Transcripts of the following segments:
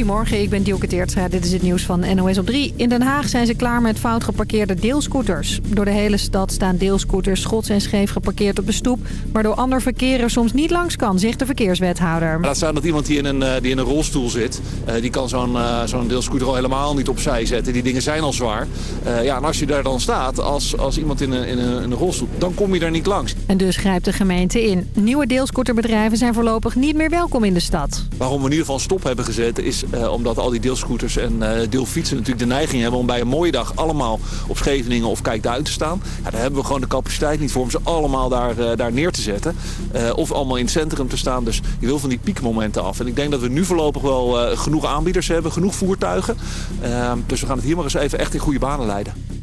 Goedemorgen, ik ben Dielke Teertstra. Dit is het nieuws van NOS op 3. In Den Haag zijn ze klaar met fout geparkeerde deelscooters. Door de hele stad staan deelscooters schots en scheef geparkeerd op de stoep... waardoor ander verkeer er soms niet langs kan, zegt de verkeerswethouder. Laat staan dat iemand die in een, eh, die in een rolstoel zit... Eh, die kan zo'n uh, zo'n deelscooter al helemaal niet opzij zetten. Die dingen zijn al zwaar. Ja, en als je daar dan staat, als, als iemand in een, in, een, in een rolstoel... dan kom je daar niet langs. En dus grijpt de gemeente in. Nieuwe deelscooterbedrijven zijn voorlopig niet meer welkom in de stad. Waarom we in ieder geval stop hebben gezet... is uh, omdat al die deelscooters en uh, deelfietsen natuurlijk de neiging hebben... om bij een mooie dag allemaal op Scheveningen of Kijkduin te staan. Ja, daar hebben we gewoon de capaciteit niet voor om ze allemaal daar, uh, daar neer te zetten. of allemaal in het centrum te staan. Dus je wil van die piekmomenten af. En ik denk dat we nu voorlopig wel genoeg aanbieders hebben, genoeg voertuigen. Dus we gaan het hier maar eens even echt in goede banen leiden.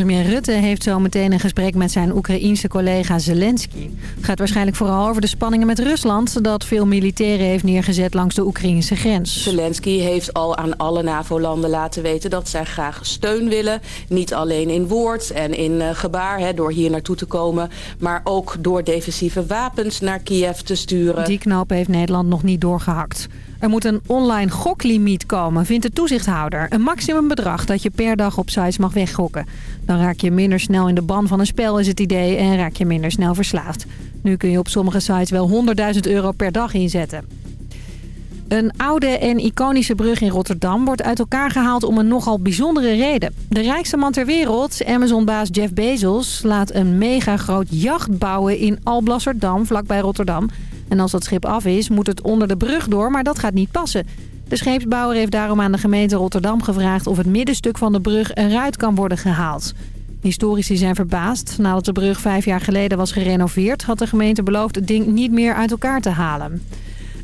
Premier Rutte heeft zo meteen een gesprek met zijn Oekraïense collega Zelensky. Het gaat waarschijnlijk vooral over de spanningen met Rusland... dat veel militairen heeft neergezet langs de Oekraïnse grens. Zelensky heeft al aan alle NAVO-landen laten weten dat zij graag steun willen. Niet alleen in woord en in gebaar hè, door hier naartoe te komen... maar ook door defensieve wapens naar Kiev te sturen. Die knoop heeft Nederland nog niet doorgehakt. Er moet een online goklimiet komen, vindt de toezichthouder. Een maximumbedrag dat je per dag op sites mag weggokken. Dan raak je minder snel in de ban van een spel is het idee en raak je minder snel verslaafd. Nu kun je op sommige sites wel 100.000 euro per dag inzetten. Een oude en iconische brug in Rotterdam wordt uit elkaar gehaald om een nogal bijzondere reden. De rijkste man ter wereld, Amazon-baas Jeff Bezos, laat een mega groot jacht bouwen in Alblasserdam, vlakbij Rotterdam. En als dat schip af is, moet het onder de brug door, maar dat gaat niet passen. De scheepsbouwer heeft daarom aan de gemeente Rotterdam gevraagd of het middenstuk van de brug eruit kan worden gehaald. Historici zijn verbaasd. Nadat de brug vijf jaar geleden was gerenoveerd... had de gemeente beloofd het ding niet meer uit elkaar te halen.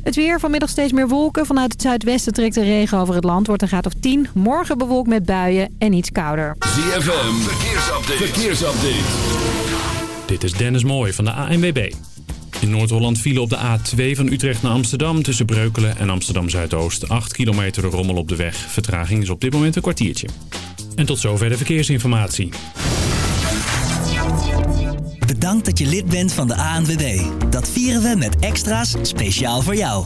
Het weer, vanmiddag steeds meer wolken. Vanuit het zuidwesten trekt de regen over het land. Wordt een graad of 10. Morgen bewolkt met buien en iets kouder. ZFM, verkeersupdate. verkeersupdate. Dit is Dennis Mooij van de ANWB. In Noord-Holland vielen op de A2 van Utrecht naar Amsterdam... tussen Breukelen en Amsterdam-Zuidoost. 8 kilometer rommel op de weg. Vertraging is op dit moment een kwartiertje. En tot zover de verkeersinformatie. Bedankt dat je lid bent van de ANWB. Dat vieren we met extra's speciaal voor jou.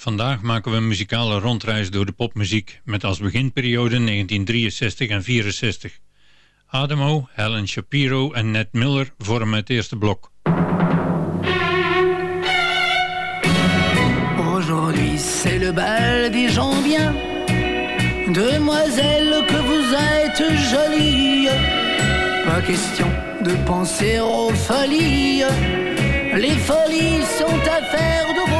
Vandaag maken we een muzikale rondreis door de popmuziek... met als beginperiode 1963 en 64. Adamo, Helen Shapiro en Ned Miller vormen het eerste blok. Aujourd'hui c'est le bal des gens bien Demoiselle que vous êtes jolie Pas question de penser aux folies Les folies sont affaires de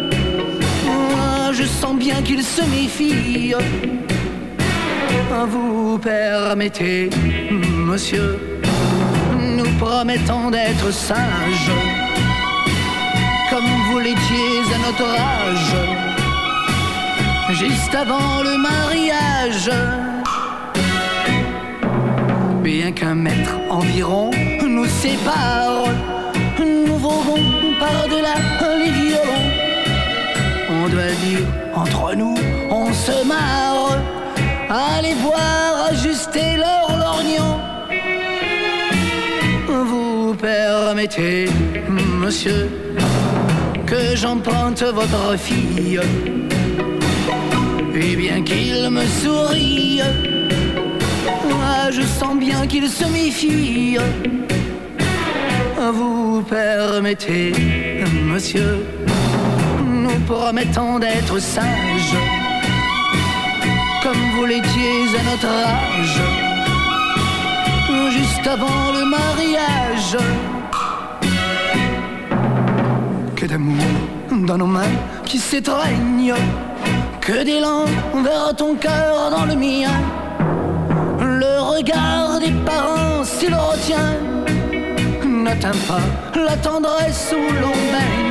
sens bien qu'il se méfie. Vous permettez, monsieur, nous promettons d'être sages, comme vous l'étiez à notre âge, juste avant le mariage bien qu'un mètre environ nous sépare, nous voguons par-delà les. On doit dire, entre nous, on se marre, aller voir ajuster leur lorgnon. Vous permettez, monsieur, que j'emprunte votre fille. Et bien qu'il me sourie, ah, je sens bien qu'il se méfie. Vous permettez, monsieur, nous promettons d'être sages, comme vous l'étiez à notre âge, juste avant le mariage. Que d'amour dans nos mains qui s'étreignent, que d'élan vers ton cœur dans le mien. Le regard des parents, s'il retient, n'atteint pas la tendresse où l'on baigne.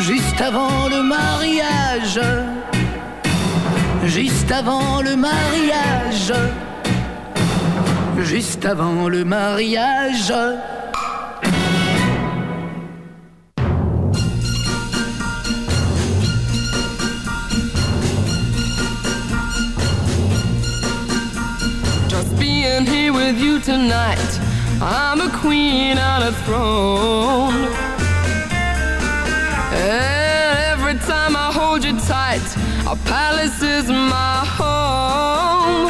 juste avant le mariage, juste avant le mariage, juste avant le mariage. Just being here with you tonight. I'm a queen on a throne. And every time I hold you tight, our palace is my home.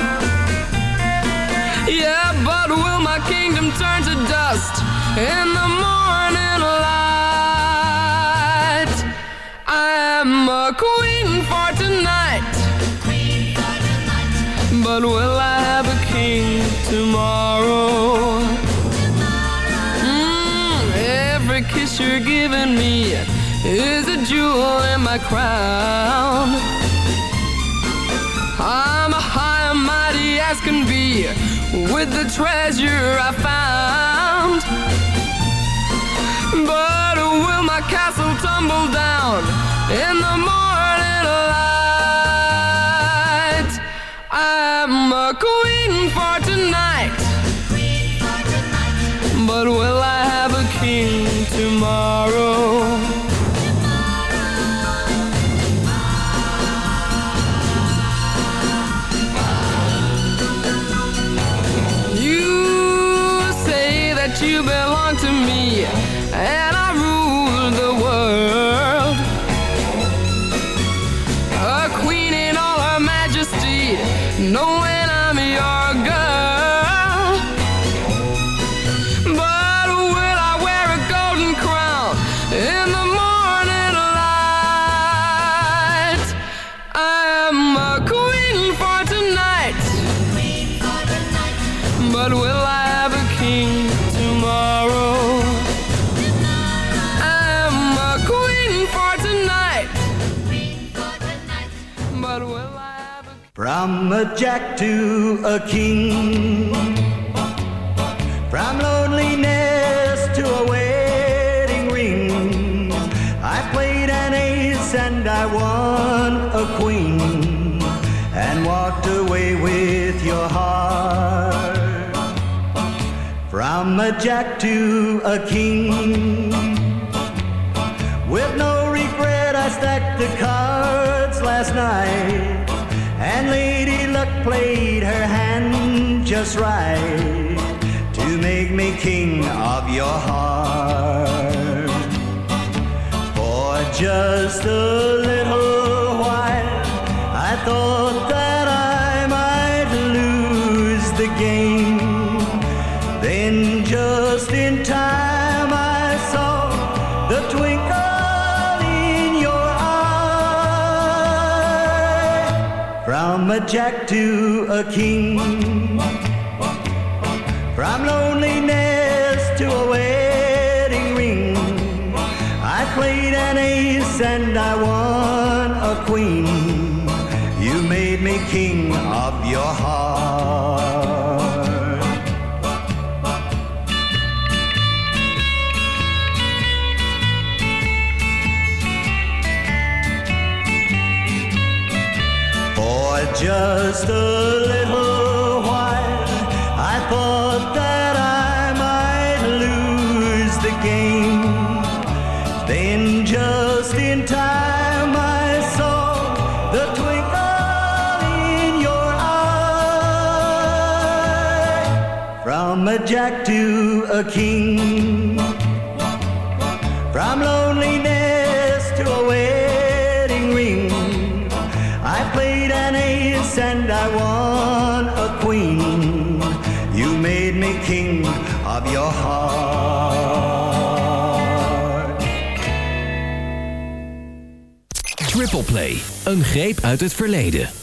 Yeah, but will my kingdom turn to dust in the morning light? I am a queen for tonight. But will I have a king tomorrow? Mm, every kiss you're giving me is a jewel in my crown. I'm a high and mighty as can be with the treasure I found. But will my castle tumble down in the morning light? I'm a queen for tonight. A jack to a king. From loneliness to a wedding ring. I played an ace and I won a queen. And walked away with your heart. From a jack to a king. With no regret, I stacked the cards last night. And Luck played her hand just right to make me king of your heart. For just a jack to a king. Jack to a king, from loneliness to a wedding ring. I played an ace and I won a queen. You made me king of your heart. Triple Play, een greep uit het verleden.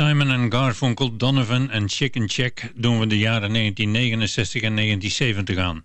Simon Garfunkel, Donovan en Chicken Check doen we de jaren 1969 en 1970 aan.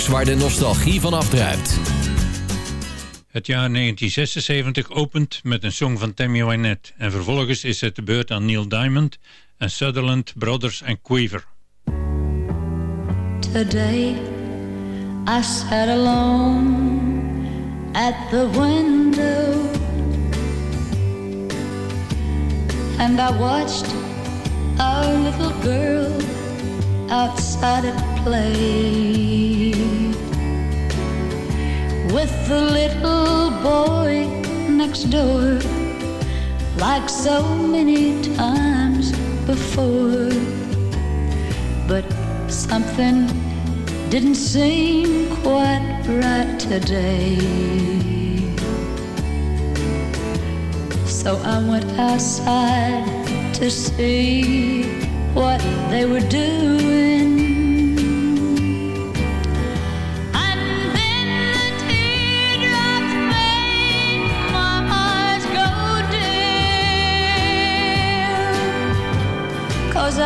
Songs waar de nostalgie van afdruipt. Het jaar 1976 opent met een song van Tammy Wynette en vervolgens is het de beurt aan Neil Diamond en Sutherland Brothers en Quaver. Today I sat alone at the window and I watched our little girl outside at play with the little boy next door like so many times before but something didn't seem quite right today. So I went outside to see what they were doing.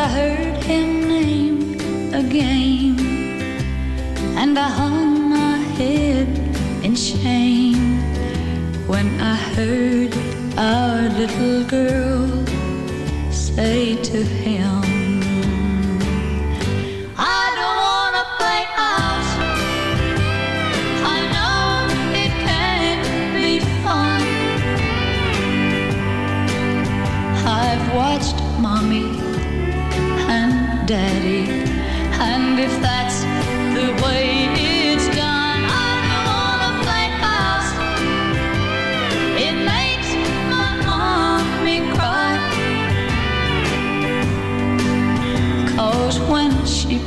I heard him name again. And I hung my head in shame when I heard our little girl say to him,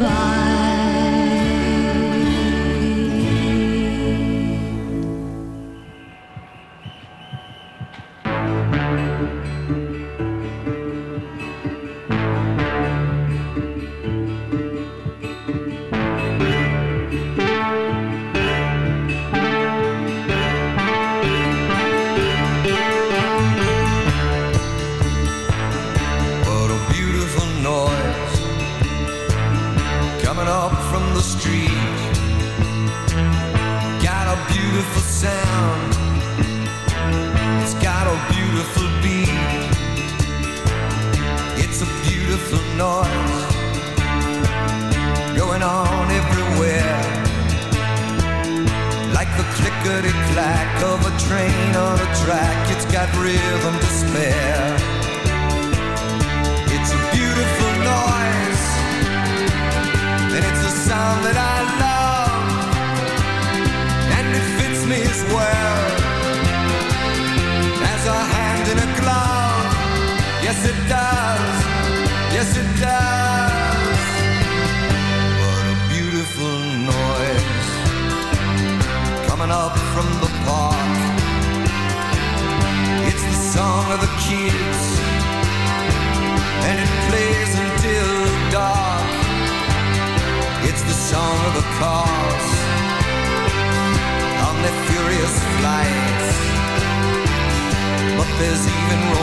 goodbye. There's even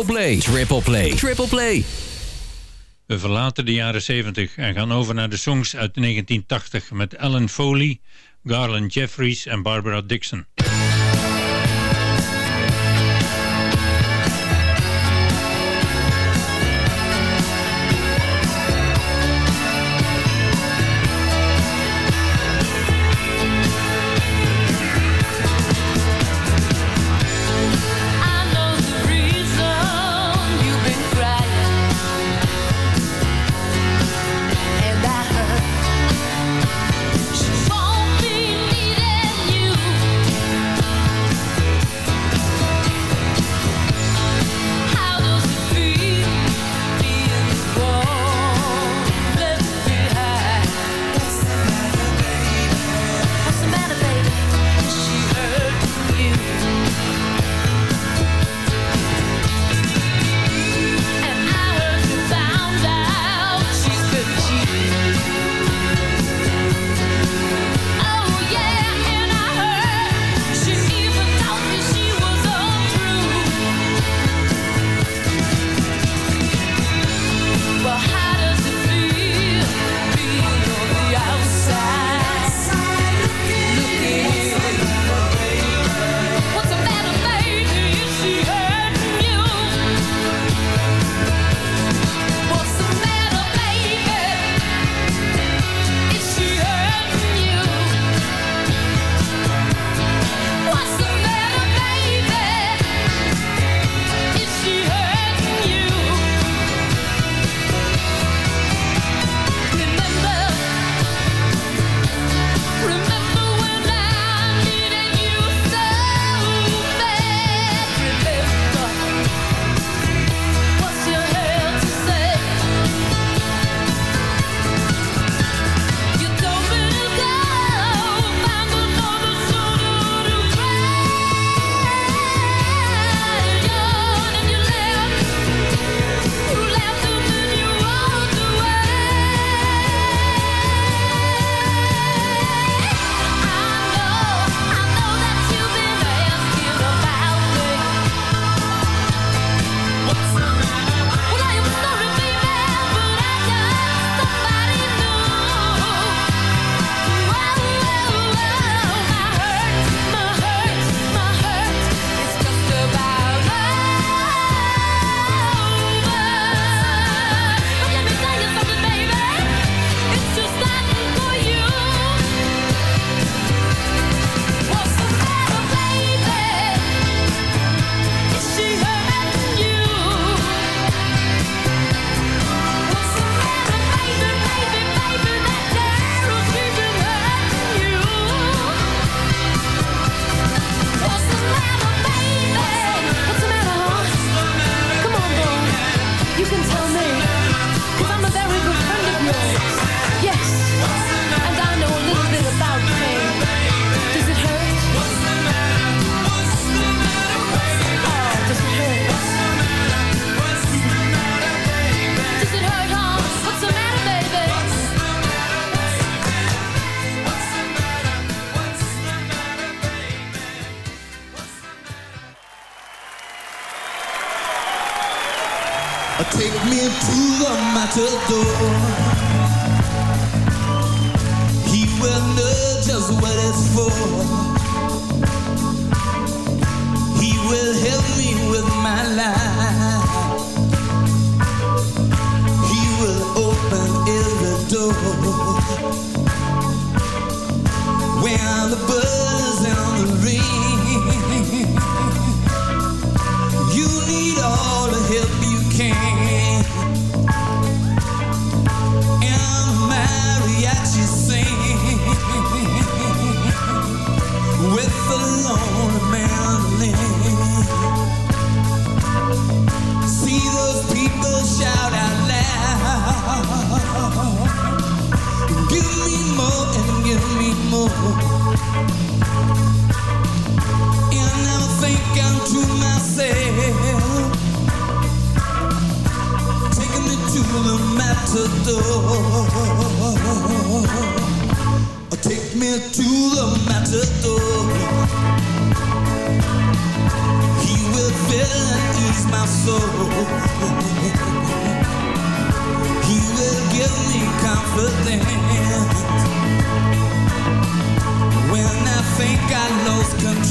Triple Play. Triple Play. Triple Play. We verlaten de jaren 70 en gaan over naar de songs uit 1980 met Alan Foley, Garland Jeffries en Barbara Dixon.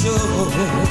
Lost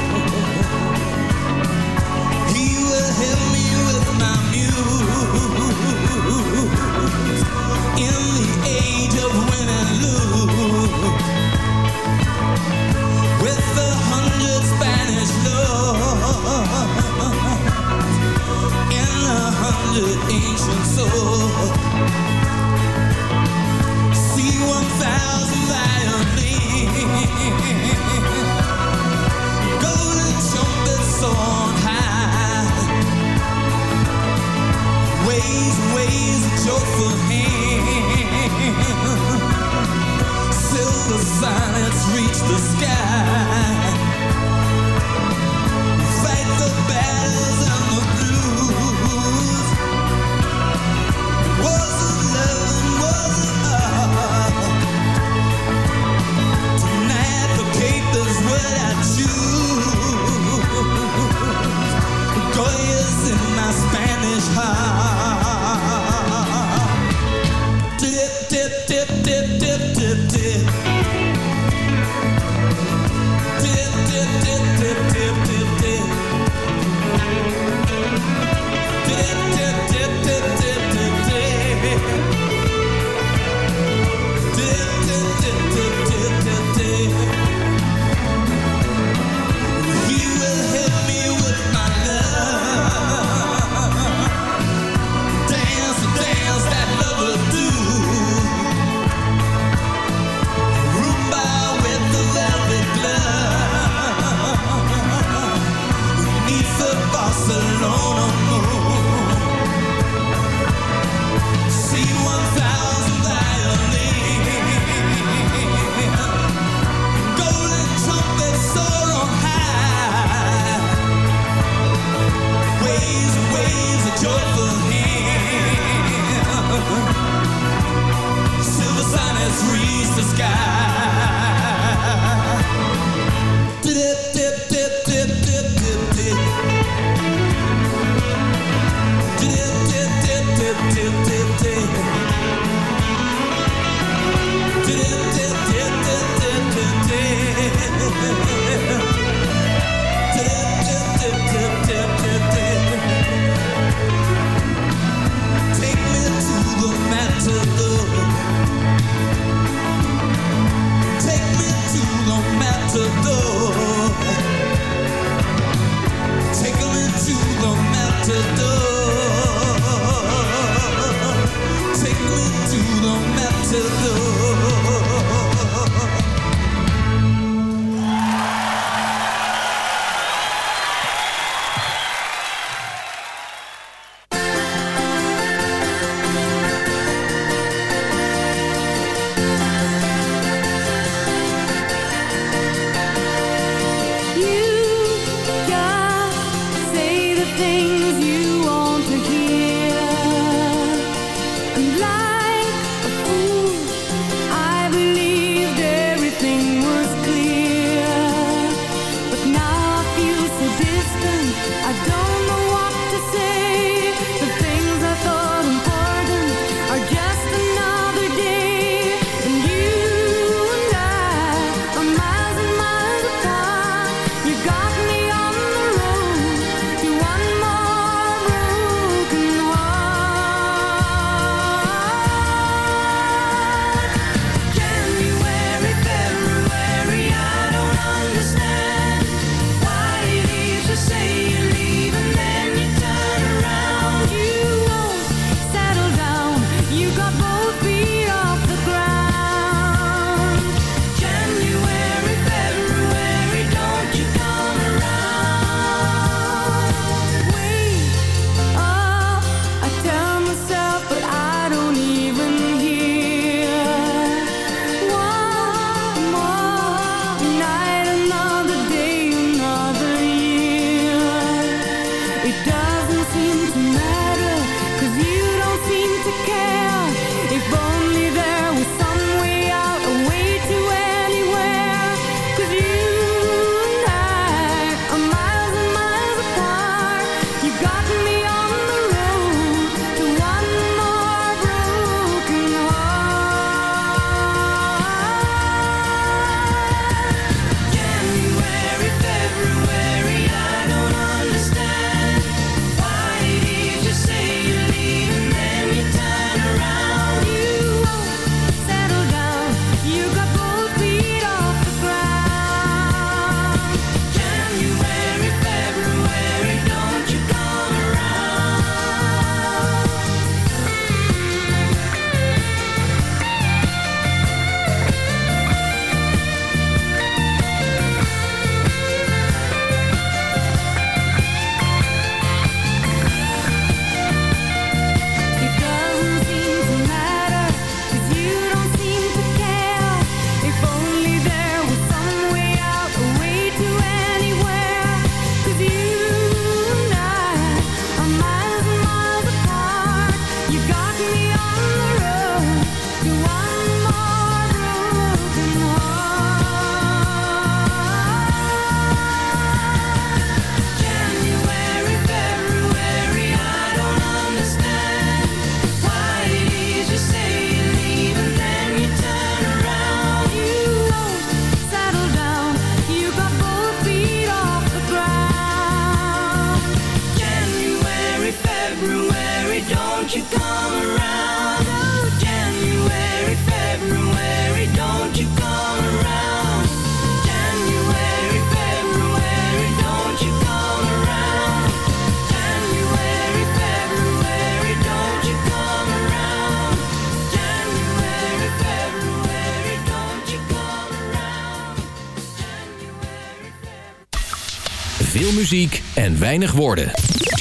muziek en weinig woorden.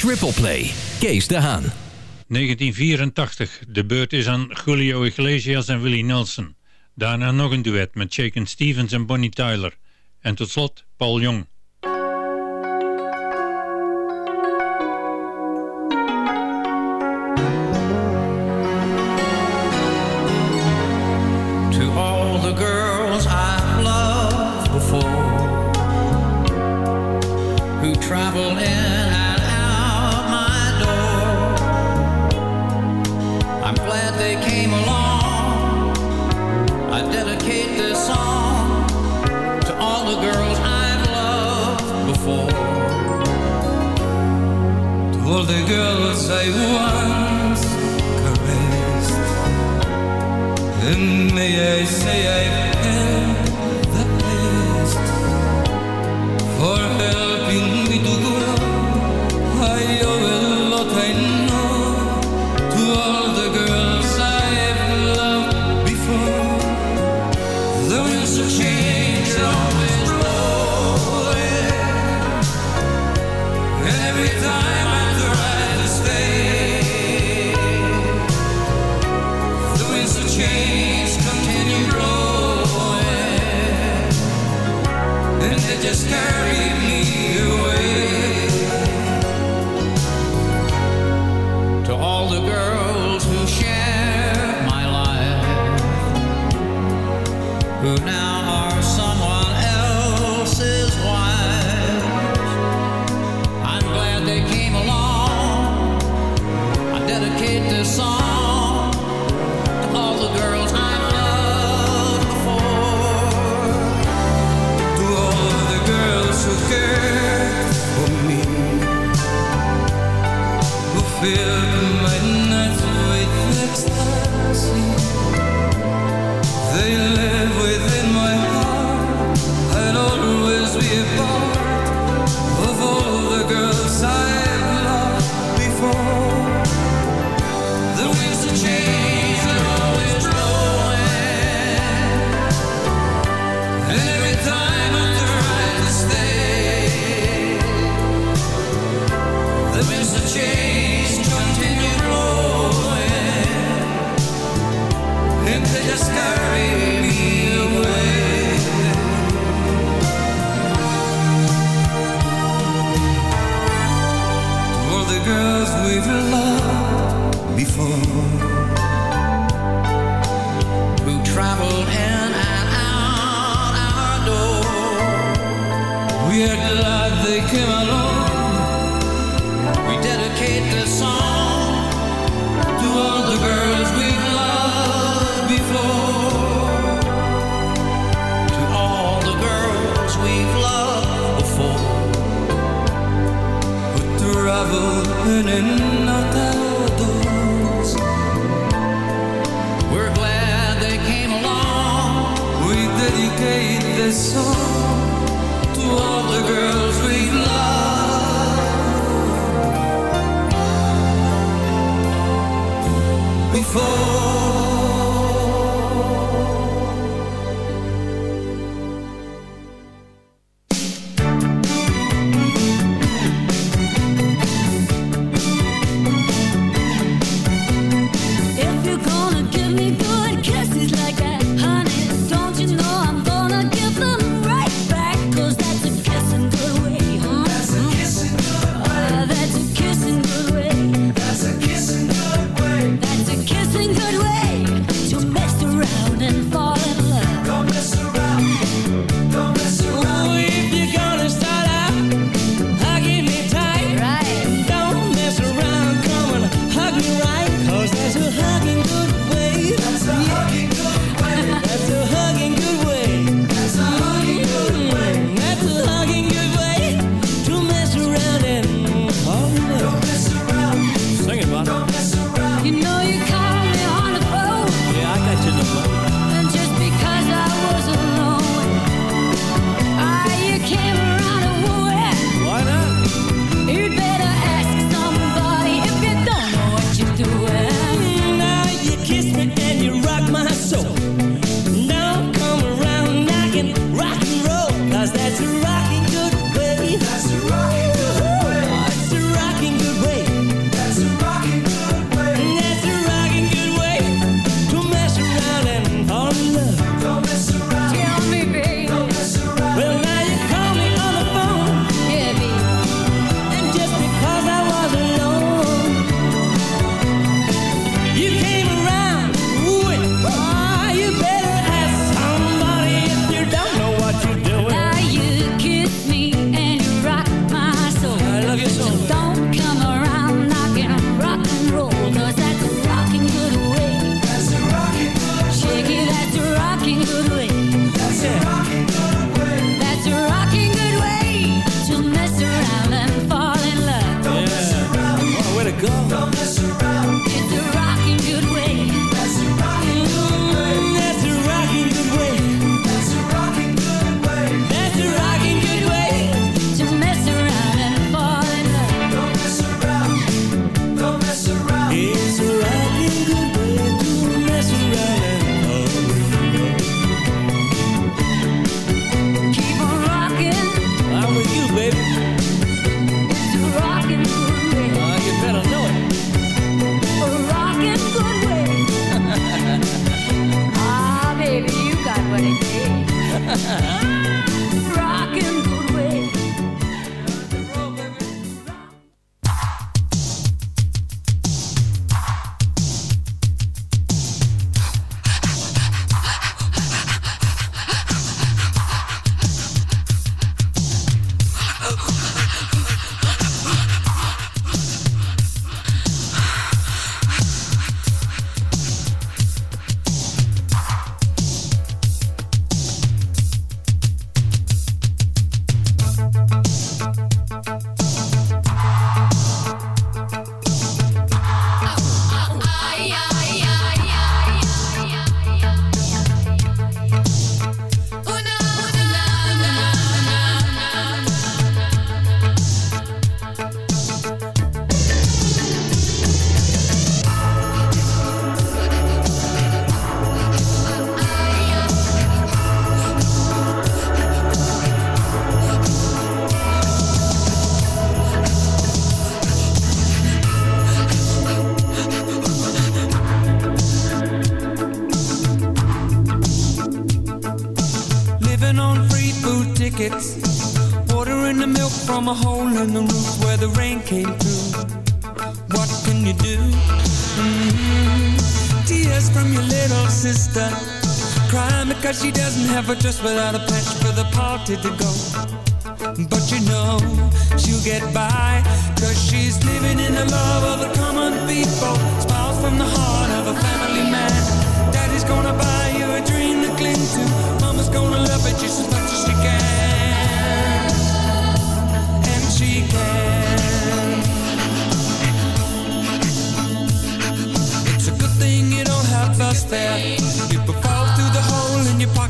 Triple Play, Kees de Haan. 1984, de beurt is aan Julio Iglesias en Willie Nelson. Daarna nog een duet met Shaken Stevens en Bonnie Tyler. En tot slot Paul Jong. the girls I once caressed. And may I say I have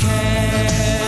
care.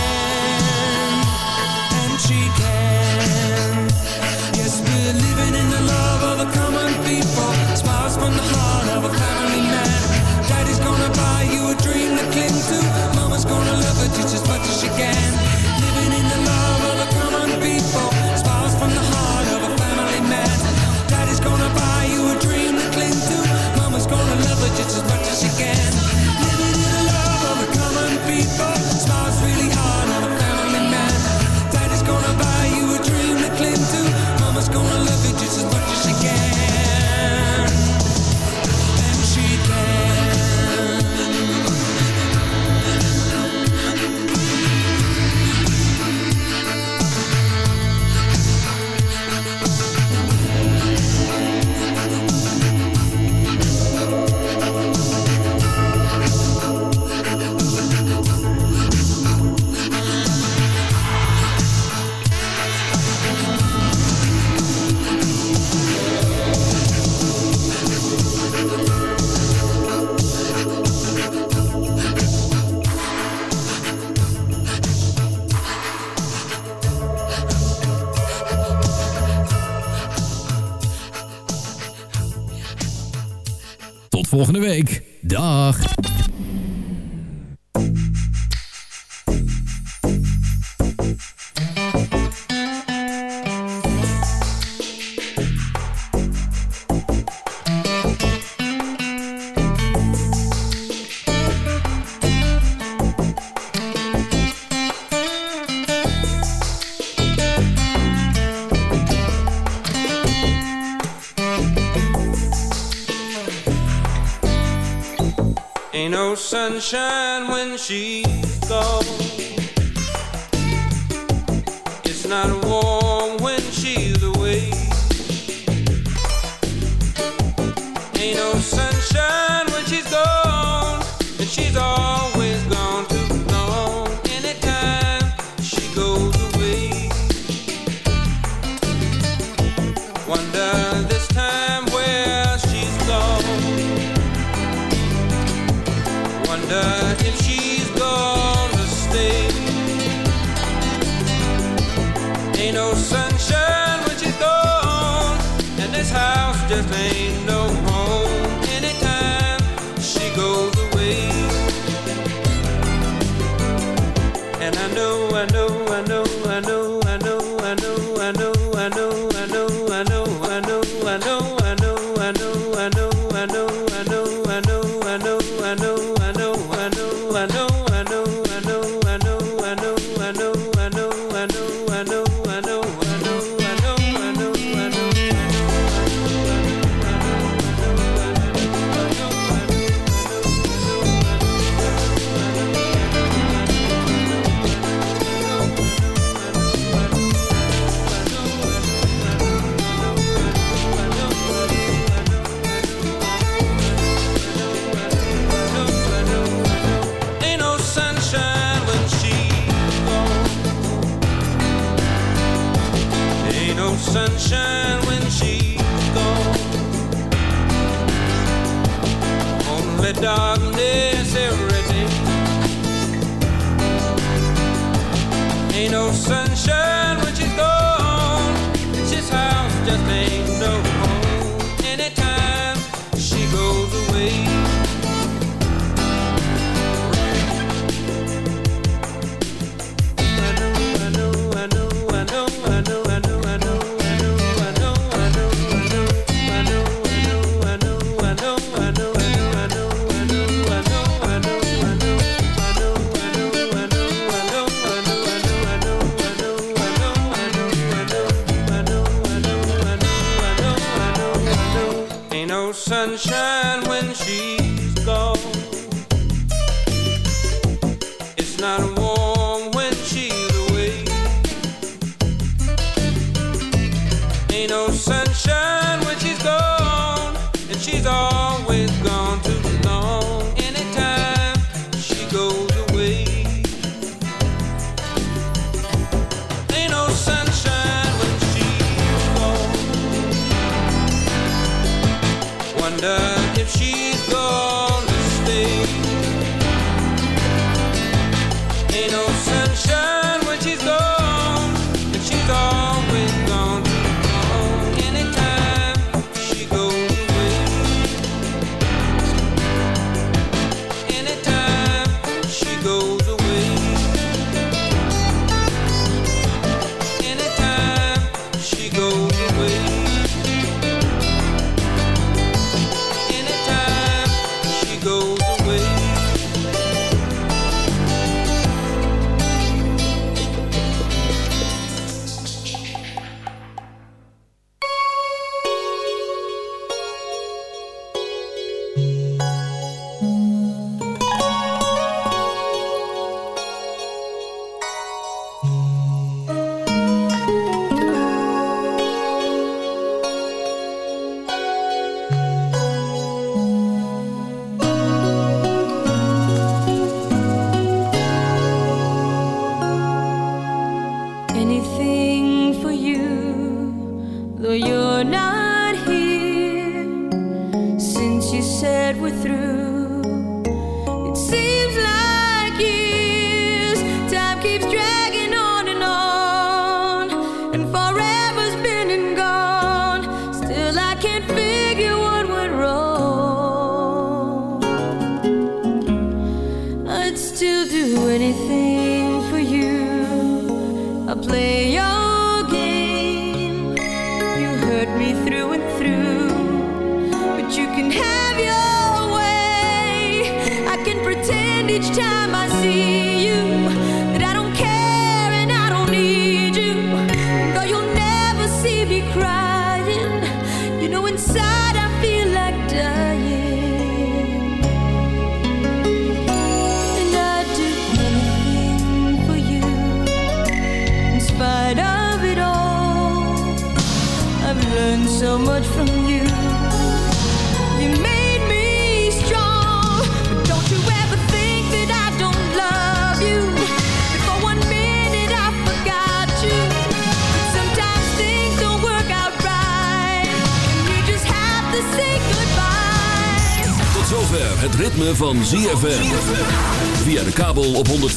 we're living from the heart. week. Dag. sunshine when she goes. It's not warm when she's away. Ain't no sunshine when she's gone, and she's all.